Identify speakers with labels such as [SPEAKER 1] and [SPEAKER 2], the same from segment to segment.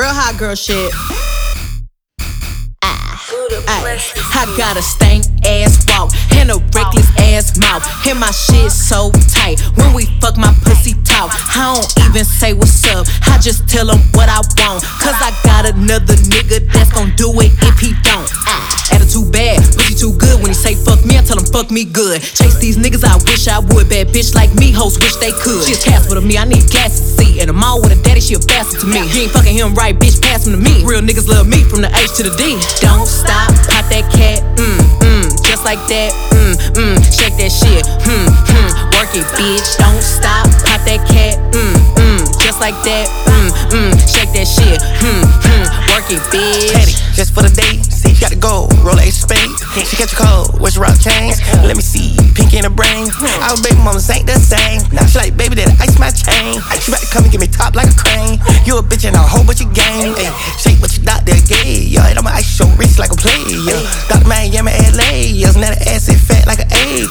[SPEAKER 1] Real hot girl shit. Ah. Ay, I got a stank ass walk and a reckless ass mouth. And my shit so tight. When we fuck, my pussy talk. I don't even say what's up. I just tell him what I want. Cause I got another nigga that's gon' do it if he don't. Ay, attitude bad, pussy too good. When he say fuck me, I tell him fuck me good. Chase these niggas, I wish I would. Bad bitch like me, hoes wish they could. She a Casper to me, I need gas to see. And I'm with a daddy, she a bastard to me. You ain't fucking him right, bitch, pass him to me. Real niggas love me from the H to the D. Don't stop, pop that cat, mm, mm, just like that, mm, mm, shake that shit, hmm, hmm, work it, bitch. Don't stop, pop that cat, mm, mm, just like that, mm, mm, shake that shit, hmm, hmm, work it, bitch.
[SPEAKER 2] Petty, just for the day. See, you gotta go, roll a spade. She catch a cold, your rock chains? Let me see, pink in the brain. Our baby mamas ain't the same. Now she like, baby, that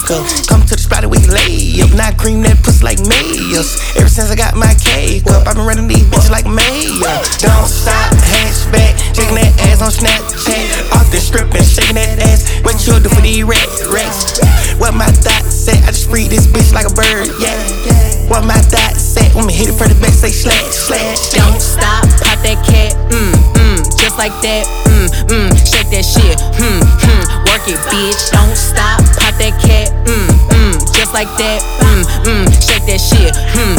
[SPEAKER 2] Come to the spot we can lay up. Now cream that pussy like mayors. Ever since I got my cake up, I've been running these bitches like mayor. Don't stop, hatchback, shaking that ass on Snapchat. Off the strip and shaking that ass. What you do for these rats, rats? What my thoughts say? I just free this bitch like a bird, yeah. What my thoughts say? When me hit it for the back, say slash, slash.
[SPEAKER 1] Don't stop, pop that cat, mm, mm, just like that, mm, mm, shake that shit, hmm, hmm, work it, bitch. Don't stop, pop that cat, like that, mm, mm, shake that shit, hmm,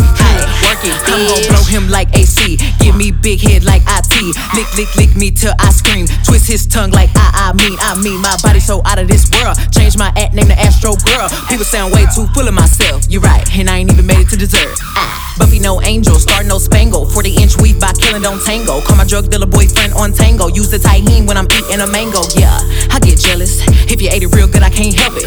[SPEAKER 1] work it, bitch. I'm gon' blow him like AC, give me big head like IT, lick, lick, lick me till I scream, twist his tongue like I, I mean, I mean, my body so out of this world. Change my act, name to Astro Girl. People sound way too full of myself. You're right, and I ain't even made it to dessert. Ah, Buffy no angel, star no spangle. 40 inch weave by killing don't tango. Call my drug dealer boyfriend on tango. Use the Tajín when I'm eating a mango. Yeah, I get jealous. If you ate it real good, I can't help it.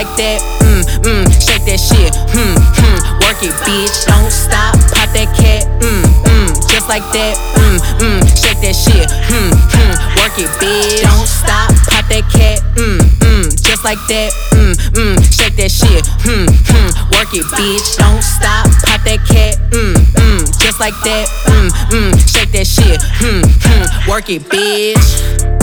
[SPEAKER 1] Like that, mm, mm, shake that shit, hmm, hmm, work it, bitch. Don't stop, pop that cat, mm, mm, just like that, mm, mm, shake that shit, hmm, hmm, work it, bitch. Don't stop, pop that cat, mm, mm, just like that, mm, mm, shake that shit, hmm, hmm, work it, bitch. Don't stop, pop that cat, mm, mm, just like that, mm, mm, shake that shit, hmm, hmm, work it, bitch.